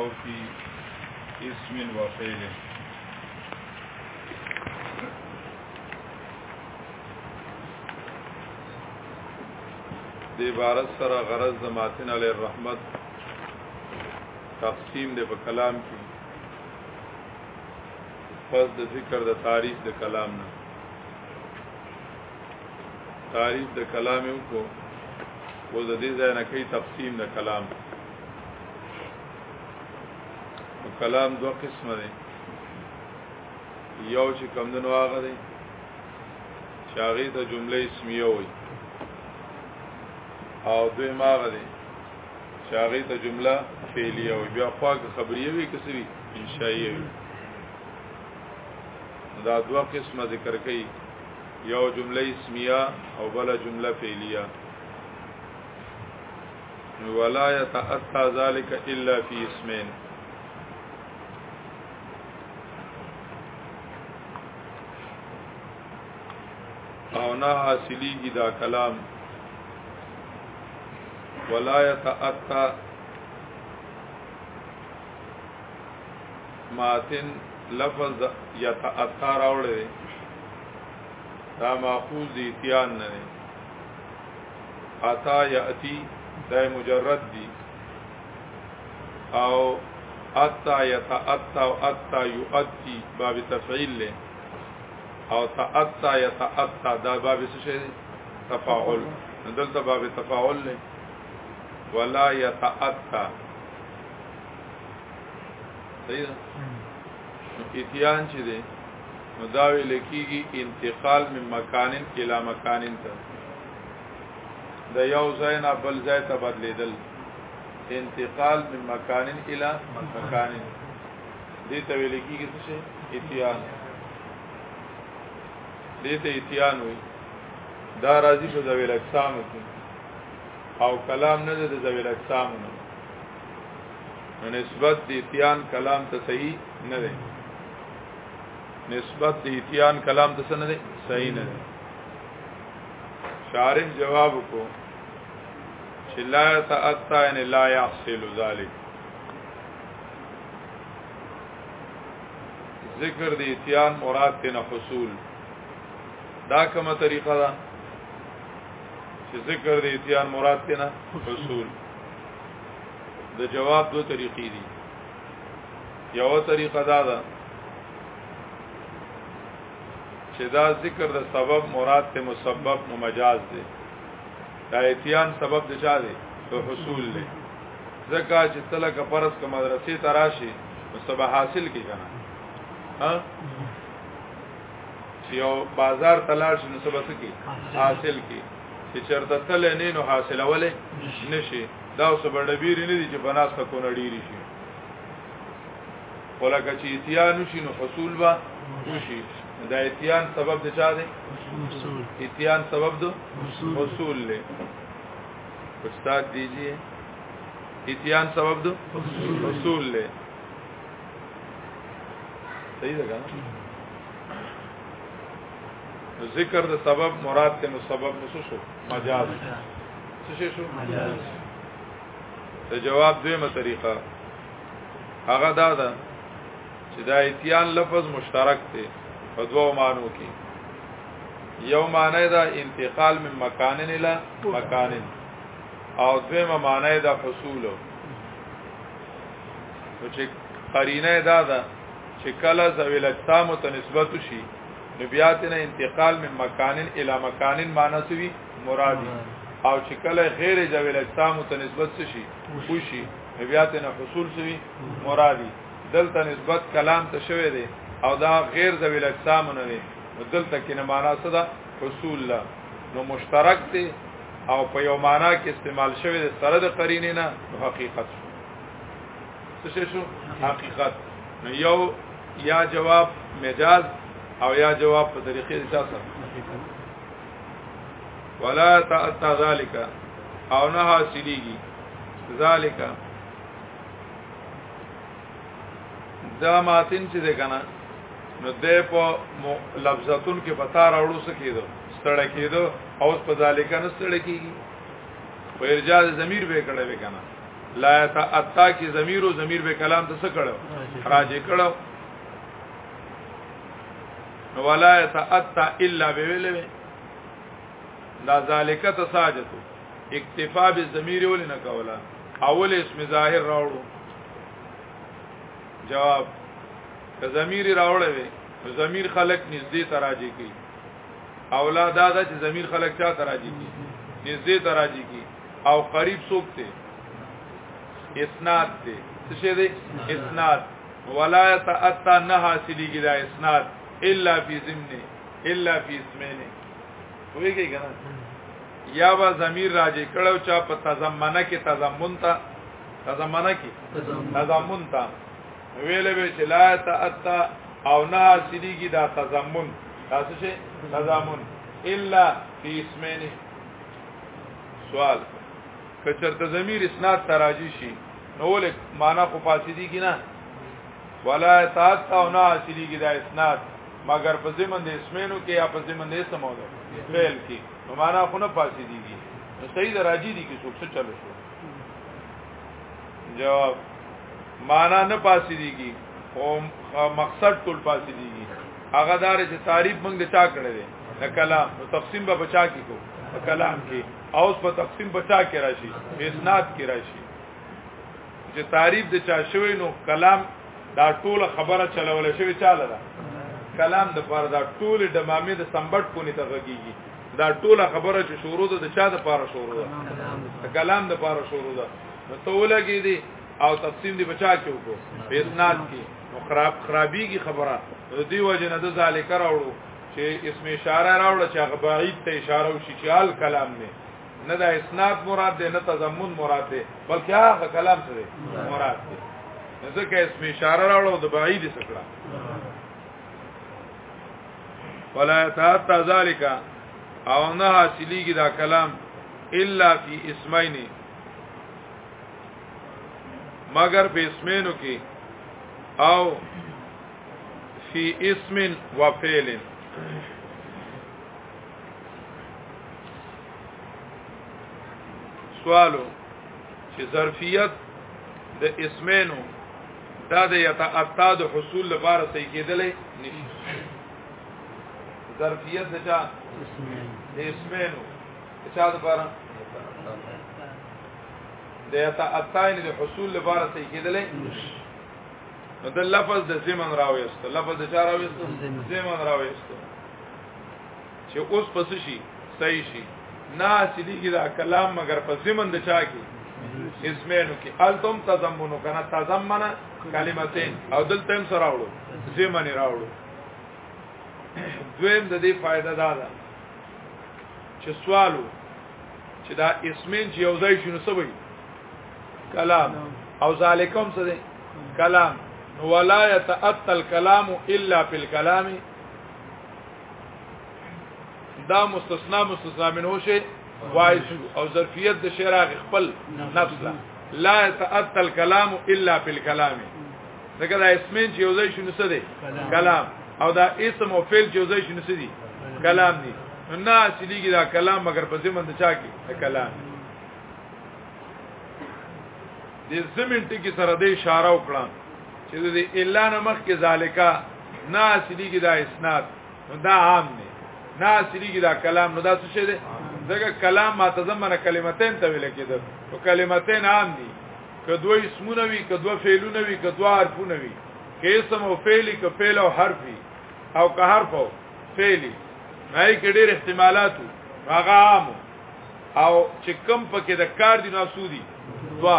او فی اسم و فعل دی عبارت سره غرض د ماتن علی الرحمت تقسیم دی په کلام کې پس د ذکر د تعریف د کلام نه تعریف د کلام یو کو و د دې ځای نه کوي تقسیم د کلام دی کلام دو قسم دی یو چې کمدن واغ دی چاغی ته جمله اسمیه وي او دوی ماغ دی چاغی ته جمله فعلیه وي بیا خواږه خبریه وي کسې وي انشائیه وي دا دوه قسمه ذکر کوي یو جمله اسمیه او بل جمله فعلیه ولا يتأتى ذلك الا في اسمين او نه حاصلېږي دا کلام ولایت اتا ماتن لفظ یتعطا راوړل دا ماخوذ دی تیان نه اتا یاتی دا مجرد دی او اتا یتعطا او اتا یؤتی باب تفعیل له او تعطا یا تعطا دا باب څه شي تفاعل دلته باب تفاعل نه ولا يتعطا صحیح اتیان چې دی نو دا ویل کېږي انتقال من مکان الى مکان ته د یو ځای نه بل ځای ته بدلیدل انتقال من مکان الى مکان دې ته ویل کېږي څه اتیان دې ته اتیان وي دا راځي شو ذویل اقسام کې او کلام نه د ذویل اقسام نه نسبت د اتیان کلام ته صحیح نه دی نسبت د اتیان کلام ته نه دی صحیح نه دی شارح جواب کو چې لا تاتا ان لا يحصل ذلك ذکر د اتیان مراد ته حصول دا کومه طریقه ده چې ذکر دی اتیان مراد ته نه حصول د جواب دو طریقې دي یو طریقه دا ده چې دا ذکر د سبب مراد ته مسبب نو مجاز دی دا اتیان سبب د چا دی د حصول دی ځکه چې تلک پرس کا مدرسې تراشي نو سبا حاصل کی کنه ها یو بازار تلاش نو سبا سکی حاصل کی چې چرته تل نه نو حاصل ولې نشي دا اوس بڑبیر نه دي چې بناس ته کو نډيري شي ولکه چې اتیان شي نو حصول با وشي دا اتیان سبب د چا دی اتیان سبب دو حصول له استاد دیجیے اتیان سبب دو حصول لے صحیح لگا نا ذکر د سبب مراد ته مسبب نو شو مجاز څه شو مجاز ته جواب دیمه طریقه هغه دا ده چې دا اتیان لفظ مشترک دی په دوو معنو کې یو معنی دا انتقال من مکان الى مکان او دویمه معنی دا فصول او چې قرینه دا ده چې کله ذویل اجسام ته نسبت شي نبیاتنا انتقال من مکان الى مکان مانسوی مرادی او چې کله غیر جویل اجسام ته نسبت شي خوشي نبیاتنا حصول شي مرادی دلته نسبت کلام ته شوی دی او دا غیر ذویل اجسام نه دی دلته کې نه معنا څه ده حصول لا نو مشترک دی او په یو معنا کې استعمال شوی دی سره د قرینې نه حقیقت شو څه شو حقیقت نو یو یا جواب مجاز او یا جواب په طریقې د شاسه ولا تاتا ذالک او نه حاصلېږي ذالک دا ماتین چې ده کنه نو د په لفظاتون کې پتا راوړو سکیدو ستړی کېدو او په ذالک نه ستړی کېږي په ارجاء ضمیر به کړه وکنه لا تاتا کی ضمیر او ضمیر به کلام ته څه کړو راځي کړو نو ولا يتعطى الا بویل لا ذالک تساجتو اکتفا بالضمیر ول نه کولا اول اسم ظاهر راوړو جواب که ضمیر راوړې وي ضمیر خلق نږدې تراجی کی اولاد دا چې ضمیر خلق چا تراجی کی نږدې تراجی کی او قریب څوک ته اسناد ته څه دې اسناد ولا يتعطى نه حاصلېږي دا اسناد الا فی ضمن الا فی اسمین ویږي کنه یا با ضمیر راځي کړه چا په تضمنه کې تضمن تا تضمنه کې تضمن تا ویلې به چې لا تاتا او نه سړيږي دا تضمن تاسو شي تضمن الا فی اسمین سوال کچرته ضمیر اسناد تراجی شي نو ول معنا خو فاسدی کی نه ولا تاتا او نه سړيږي دا اسناد مگر په زمند اسمینو کې یا په زمند اسمو ده فعل کې معنا خو نه پاسې دیږي نو صحیح دراجی دي کې څوک څه چلو شو جواب معنا نه پاسې دیږي او مقصد ټول پاسې دیږي هغه دار چې تعریف موږ د چا کړی دی د کلام نو تقسیم به بچا کې کو کلام کې اوس په تقسیم بچا کې راشي اسناد کې راشي چې تعریف د چا شوی نو کلام دا ټول خبره چلول شوی چاله ده کلام د پاره دا ټول دمامه د سمبټ کو نه تغږیږي دا ټوله خبره چې شروع ده د چا د پاره شروع ده د کلام د پاره شروع ده نو ته ولګی دي او تقسیم دی بچا کې وکړو په اسناد کې نو خراب خرابيږي خبره دی وجه نه د ذالک راوړو چې اسم اشاره راوړه چې هغه بعید ته اشاره وشي چې ال کلام نه نه دا اسناد مراد ده نه تضمن مراد ده بلکې هغه کلام څه ده مراد ده ځکه اسم اشاره راوړو د بعید څخه ولا يتحت ذلك او نه حاصلېږي دا کلام الا فی اسمین مگر په اسمینو کې او فی اسم و فعل سوالو چې ظرفیت د اسمینو دا د یتعتاد حصول لپاره صحیح کېدلې نشي ظرفیت د چا د اسمینو د چا لپاره د یتا اتاین د حصول لپاره څه کېدلې نو د لفظ د زمن راويست لفظ د چا راويست زمن راويست چې اوس پس شي صحیح شي ناس دي دا کلام مگر په زمن د چا کې اسمینو کې التم تضمنو کنه تضمنه کلمتين او دلته هم سره راوړو زمن راوړو دویم د دې فائدہ دا ده چې سوالو چې دا اسمین چې یو ځای شنو سوي کلام او ذالکم څه دي کلام ولا يتأتى الكلام الا بالكلام دا مستثنا مستثنا منه شي وایس او ظرفیت د شعر خپل نفس لا لا يتأتى الكلام الا بالكلام څنګه دا اسمین چې یو ځای شنو څه دي کلام او دا اسم او فعل چې ځای شي نسدي کلام دي نه اصليږي دا کلام مگر په زمند چا کې دا کلام دي زمين ټکی سره د اشاره وکړه چې د الا نمخ کې ذالیکا نه اصليږي دا اسناد دا عام نه نه اصليږي دا کلام نو دا څه شي دغه کلام ما تضمنه کلمتين ته ویل کېده او کلمتين عام دي کدوې اسمونه وي کدوې فعلونه وي کدوې حرفونه وي که اسم او فعل که فعل او حرف وي او که حرف او فعلی مای کې ډېر احتمالات هغه عام او چې کم پکې د کار دی نو سودی دوا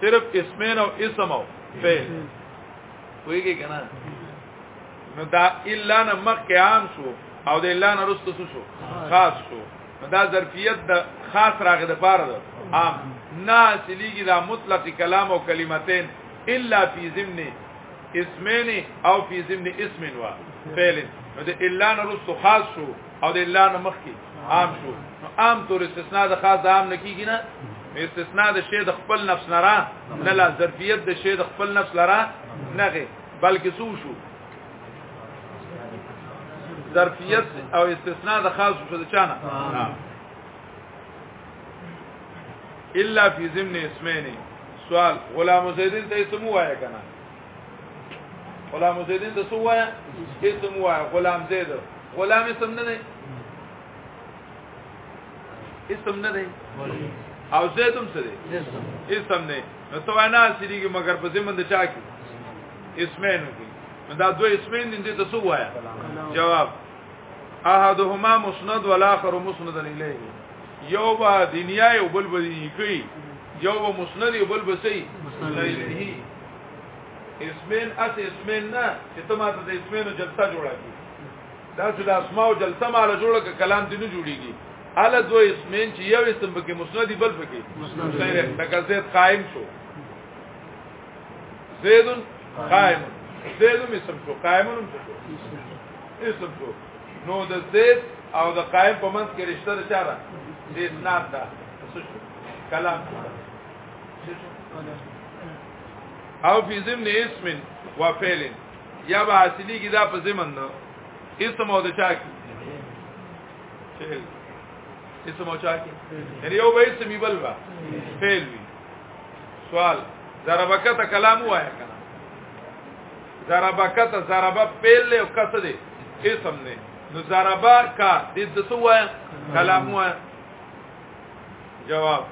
صرف اسمین او اسم او فعل ویږي کنه نو دا الا نه مخ عام شو او د الا نه رستو شو خاص شو نو دا ظرفیت د خاص راغې د پاره ده عام نه سلیږي دا مطلق کلام او کلمتين الا فی ضمن اسمین او فی ضمن اسم وا فعل نو د الا نه رسو خاص شو او د الا نه مخکی عام شو نو عام تور استثناء د خاص د عام نکیږي نه استثناء د شی د خپل نفس نه را نه لا ظرفیت د شی د خپل نفس لرا نه غي بلکې سو شو ظرفیت او استثناء د خاص شو د چانه الا فی ضمن اسمین سوال غلام زیدین ته سمو آیا کنه غلام زیدین د سو وایا اسم وایا غلام زید غلام اسم نه دی اسم نه دی او زیدم څه دی اسم نه نو تو انا سریږي مگر په زمند چا کې اسمین کې دا دوه اسمین دي ته سو وایا جواب احدهما مسند والاخر مسند الیه یو با دنیا یو بل بدی کوي یو با مسند یو بل بسی مسند الیه اسمین اس اسمین نه چې ته ماته د اسمینو جلسه جوړه کی دا چې د اسماء او جلسه مال جوړه ک کلام دې نه جوړیږي اله دو اسمین چې یو اسم پکې مسندی بل پکې مسند لکه زید قائم شو زید قائم زید اسم شو قائم شو اسم شو نو د زید او د قائم په منځ کې رشتہ راځه د اسناد دا څه شو کلام څه شو او فی ضمن اسم و فعل یا به حاصلی کی دا په ضمن نو اسم او د چا کی اسم او چا کی یعنی یو به اسم بل با فعل وی سوال ضربکت کلام وایا کنه ضربکت ضرب فعل له کس دی اسم نه نو ضربا کا د څه وایا کلام وایا جواب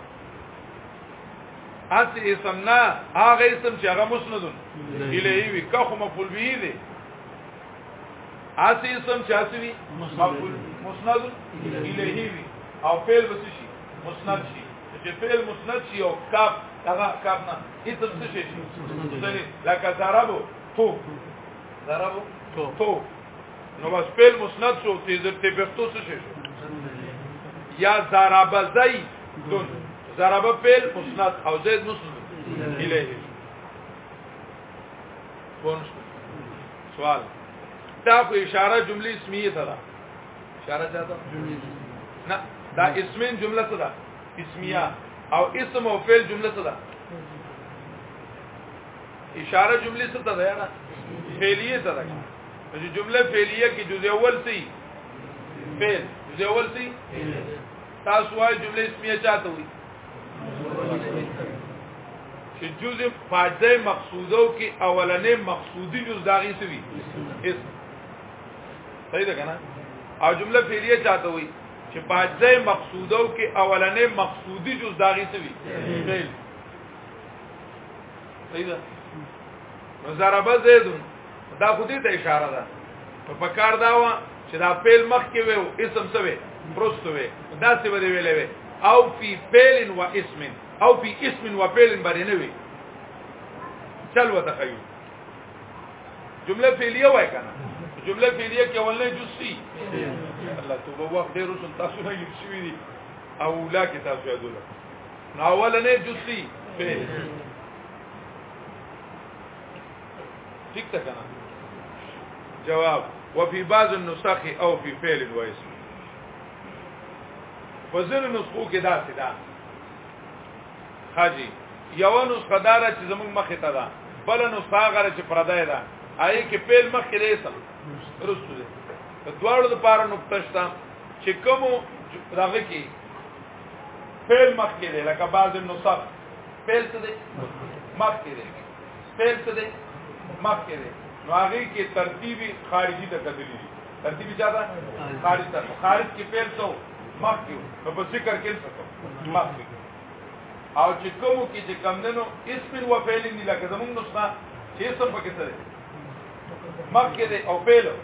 اس اسمنا هغه اسم چې هغه مسندون الیه وی کخ مفعول به دی اس اسم چې اسوی مفعول مسند الیه وی او فعل وس شي مسند شي چې فعل مسند شي او کاف هغه کاف نه اسم څه شي لکه ضربو تو ضربو تو تو نو بس فعل مسند شو تیزر تی پښتو څه شي یا ضربزای دون ضرب فعل مسند او زید مسند الیه کونش سوال دا په اشاره جمله اسمیه ته ده اشاره چاته جمله نه دا اسمین جمله ته ده اسمیه او اسم او فعل جمله ته ده اشاره جمله څه ته ده یاره فعلیه ته ده چې جمله فعلیه کې جز اول سي فعل جز اول سي تاسو وايي جمله اسمیه چاته وي چې جزء پاجده مقصودو کې اولنې مقصودی جز داغي سوي اس صحیح ده کنه او جمله فعلیه چاته وي چې پاجده مقصودو کې اولنې مقصودی جز داغي سوي فعل صحیح ده مزاربه زیدون دا خودی ته اشاره ده په پکار دا و چې دا فعل مخ کې و اسم سوي پرستوي دا څه ویلې وي او فی فعل و اسم او فی اسم و فعل باندې نه وي چل وتخیل جمله فعلیه وای کنه جمله فعلیه کې ولنه جزئی الله توبه وخت ډیر وسن تاسو نه یوسوی دي او لا کې تاسو یادول نو اولنه جزئی فعل ٹھیک تا کنه جواب وفي بعض النسخ او في فعل واسم په ځینو نسخو کې داسې ده حاجی یو نسخه دار چې زمونږ مخې ته ده بل نسخه غره چې پردای ده آی کې پیل مخې لري رسو ده په دواړو لپاره نقطه شته چې کوم راغی کې پیل مخې لري لکه بعض النسخ پیل څه ده مخې لري پیل څه ده مخې لري نو هغه کې ترتیبي خارجي د کدلی ترتیبي ځا ده خارج ته خارج کې پیل څه مخکیو نو په ذکر کې څه مخکیو او چې کومو کې چې کم دنو اسم و فعل دی لکه زمونږ نسخه چې اسم پکې څه دی مخکې دی او فعل نو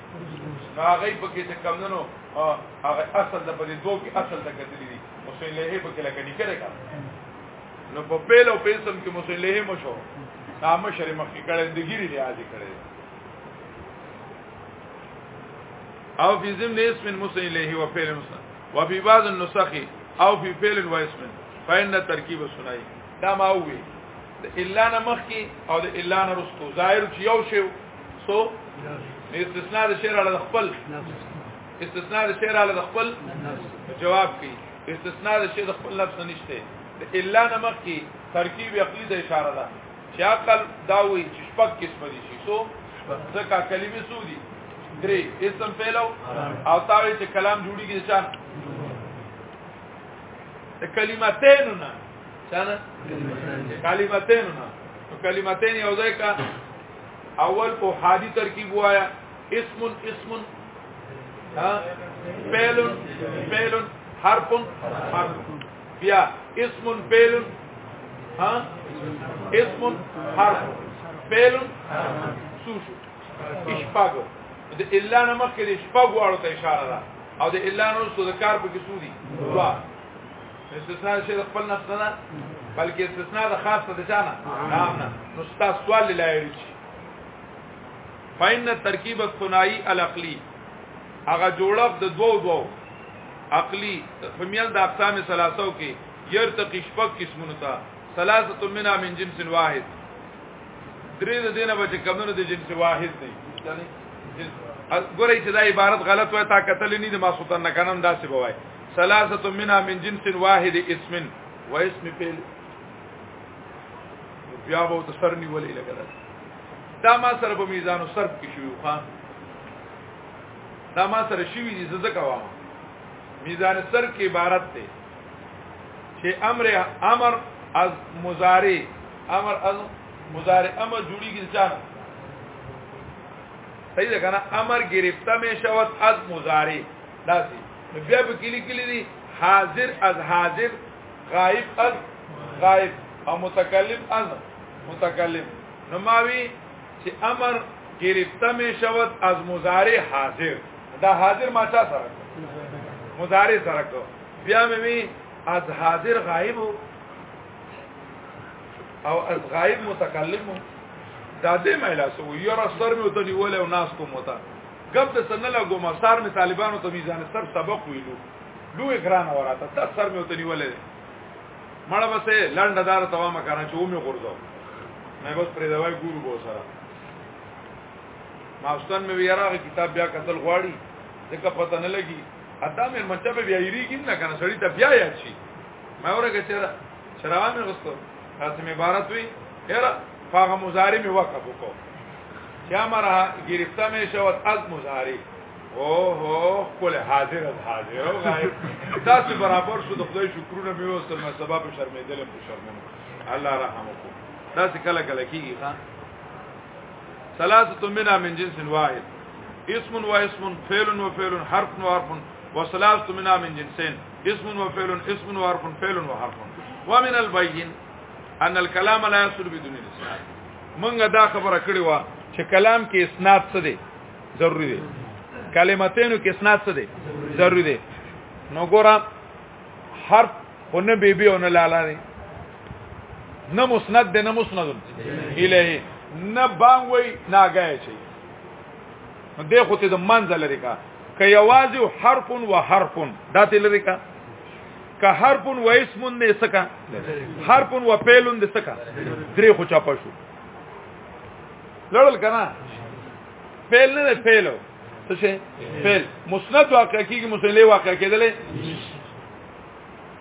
هغه پکې چې کم دنو هغه اصل د پدې دوه کې اصل د کتلې دي مصلیه پکې لکه نکره کا نو په فعل او اسم کې مصلیه مو شو نام شری مخکې کړه د ګیری دی عادي کړه او فی ضمن اسم مسلم الیه و فعل مسلم و فی بعض النسخ او فی فعل و اسم فإن ترکیب سنای دا ما وی د الا نه مخکی او د الا نه رستو ظاهر چې یو شی سو استثناء د شعر علی خپل استثناء د شعر علی خپل جواب کی استثناء د شعر خپل لفظ نشته د الا نه مخکی ترکیب عقلی د اشاره ده چې عقل دا وی چې شپک قسم دي شي سو ځکه کلمې سودی درې اسم پهلو او تاوی چې کلام جوړیږي چې کلمتین نه چانه کلمتین نه کلمتین یو ځای کا اول په حادی ترکیب وایا اسم اسم ها فعل فعل حرف حرف بیا اسم فعل ها اسم حرف فعل سوشو اشپاگو د الا نمک کې د اشپاگو اړه اشاره ده او د الا نو سوذکار په کې سودي استثناء شي د خپل نفس نه بلکې استثناء د خاصه د چانه نام نه نو ستاسو سوال لایری شي فإن ترکیب الثنائی العقلی هغه جوړب د دوو دوو عقلی فمیل د اقسام ثلاثو کې يرتقي شپک قسمونه تا ثلاثه منها من جنس واحد درې د دینه بچ کمونه د جنس واحد نه ګورئ چې دا عبارت غلط وای تا قتل نه دي ما سوتن نه کنم داسې بوای ثلاثه منا من جنس واحد اسم و اسم فعل بیا به تسرنی ولې لګل دا ما سره په میزان او صرف کې شوی خو دا ما سره شوی دي زده کوم میزان صرف کې عبارت دی چې امر امر از مضارع امر از مضارع امر جوړیږي ځان صحیح ده کنه امر گرفته می شود از مضارع داسي بیا په کلی کلی دي حاضر از حاضر غائب از غائب او متکلم از متکلم نو ماوی چې امر گرفته می شود از مضارع حاضر دا حاضر ما چا سره مضارع سره کو بیا می از حاضر غائب او از غائب متکلم دا دې مې لاسو یو را سر مې وته نیول او ناس کوم وته غم د سنلا ګوم سر می طالبانو ته میزان سر سبق ویلو لوی ګران وراته تا سر می وتنی ولې مړه بسې لنډه دار توا ما کنه چې اومه غورځو مې بس پرې دوای ګورو بو سره ما استاد مې ویراغه کتاب بیا قتل غواړي ځکه پته نه لګي اته مې منځ په بیا یریږي نه کنه سړی ته بیا یاد شي ما ورګه چې شرابانه غستو تاسو مې عبارت وی یاره فاغه مزاری مې وقف وکړو چه مرا گرفته می شود از مزاری اوه اوه کل حاضر از حاضر او غایب تاسو برابر شو د خدای شکرونه مې وستل مې سبب شرمېدل په شرمونه الله رحم وکړه تاسو کله کله کیږي ها ثلاثه منا من جنس واحد اسم و اسم فعل و فعل حرف و حرف وثلاثه منا من جنسين اسم و فعل اسم و حرف فعل و حرف ومن البين ان الكلام لا يصل بدون لسان منګه دا خبره کړې و چې کلام کې اسناد څه دی ضروری دی کلمتینو کې اسناد څه دی ضروری دی نو ګورم حرف ونه بیبي ونه لالا دی نه مسند دی نه مسند الهی نه بانوي ناګای شي نو دی خو ته د منځ لري کا که یوازې حرف و حرف دا ته لري کا که حرف و اسم نه سکا حرف و فعل نه سکا درې خو چا پښو لړل کنه فعل نه فعل څه شي فعل مسند واقع کیږي مسلې واقع کېدلې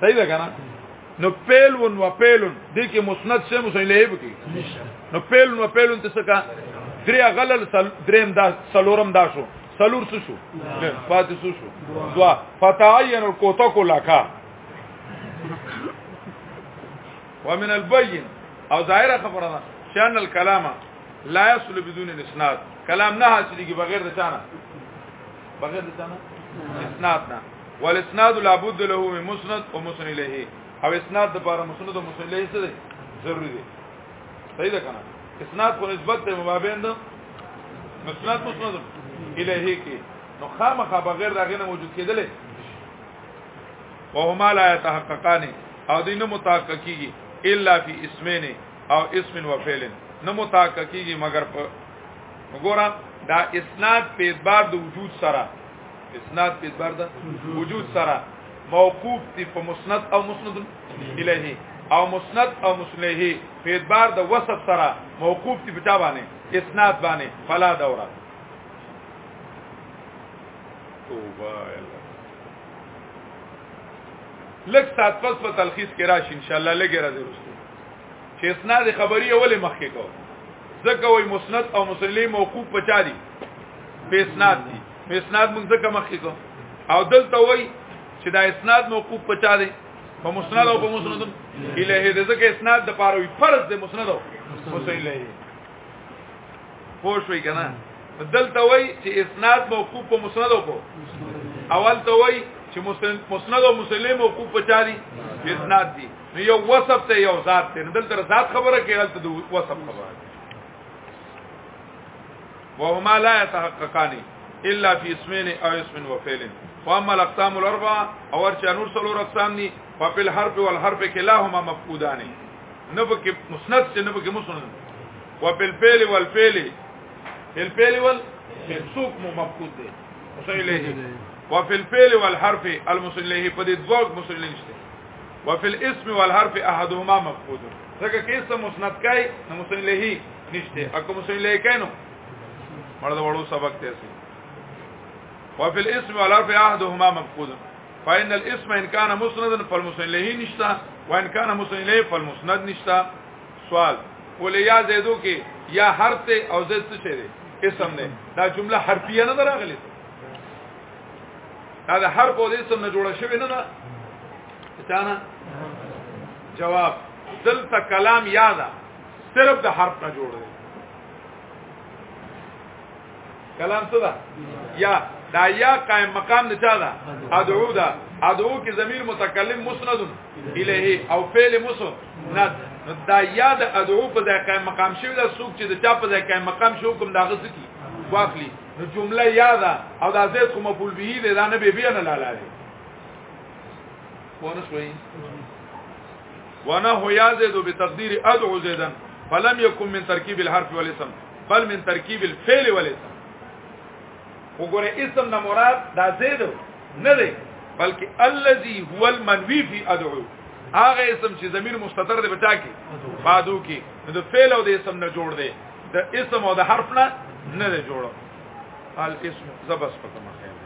صحیح ده کنه نو پیلون و پیلون دې کې مسند څه مسلې به کې نو پیلون و پیلون څه کا دریا غلل سل دریم دا سلورم دا شو سلور څه شو فاتح څه شو دوا فتعين الكوتك لك ومن البين او ظاهره خبره ده شان الكلامه لا يصل بدون اسناد کلام نه حاصلېږي بغیر د چانه بغیر د چانه اسناد نه والاسناد لابد له من مسند او مسند الیه او اسناد د بار مسند او مسند الیه څه دی ضروری دی صحیح ده کنه اسناد په نسبت د مبابین د مسند مسند الیه کې نو خامخا بغیر دغه نه موجود کېدل او هما لا يتحققان او دینه متحققيږي الا فی اسمین او اسم و فعلن نه متاک کیږي مگر په وګوره دا اسناد په اعتبار د وجود سره اسناد په اعتبار د وجود سره موقوف دی په مسند او مسند الیه او مسند او مسنده په اعتبار د وسط سره موقوف دی په چا باندې اسناد باندې فلا دوره توبه لک سات پس په تلخیص کې راشي ان شاء الله لګره زروسته چې اسناد خبري اول مخکې کو ځکه وای مسند او مسلم موقوف پچا دي په اسناد دي په اسناد موږ ځکه مخکې کو او دلته وای چې دا اسناد موقوف پچا دي په مسند او په مسند الیه د ځکه اسناد د پاره وي فرض د مسند او مسند الیه پوه شوي کنه دلته وای چې اسناد موقوف په مسند او په اول ته وای چې مسند او مسلم او کوپ چاري اسناد دي نو یو وصف ته یو ذات ته دلته ذات خبره کې هلته د وصف خبره وهما لا يتحققان الا في اسمين او اسم وفعل واما الاقسام الاربعه اور چانور سلور اقسام ني ففي الحرف والحرف كلاهما مفقودان نبك مسند سے نبك مسند وفي الفعل والفعل الفعل والفعل سوق مفقود ده وصلي اليه وفي الفعل والحرف المسلم له په دې دوه مسلم نشته وفي الاسم والحرف احدهما مفقود ځکه کې اسم مسند کای نو مسلم له نشته اكو مسلم له کای نو مردا وړو سبق ته سي وفي الاسم والحرف احدهما مفقود فإن الاسم ان كان مسندا فالمسند له نشتا وان كان مسند له فالمسند نشتا سوال ولې یا زیدو کې یا حرف او زید څه دی اسم نه دا جمله حرفیه نه دراغلی دا هر په دې سم نه جوړ شوی نه نه چانه جواب دلته کلام یاده صرف د حرف نه جوړ دی کلام څه ده یا دا یا قائم مقام نه چا ده ادعو ده ادعو کی ضمیر متکلم مسند الیه او فعل مسند دا یا د ادعو په ځای قائم مقام شوی دا څوک چې د چا په ځای قائم مقام شو کوم دا غوښتي واخلي نو جمله یادا او دا زید خو مفعول به دی دا نه به بیان لاله دی ونه شوی ونه هو یازید بتقدیر ادعو زیدن فلم يكن من ترکیب الحرف والاسم بل من ترکیب الفعل والاسم وګوره اسم نه مراد دا زید نه دی بلکې الذي هو المنوي في ادعو هغه اسم چې ضمیر مستتر دی بچا کې بعدو کې د فعل او د اسم نه جوړ دی د اسم او د حرف نه نه جوړو الاسم زبس په کومه خیر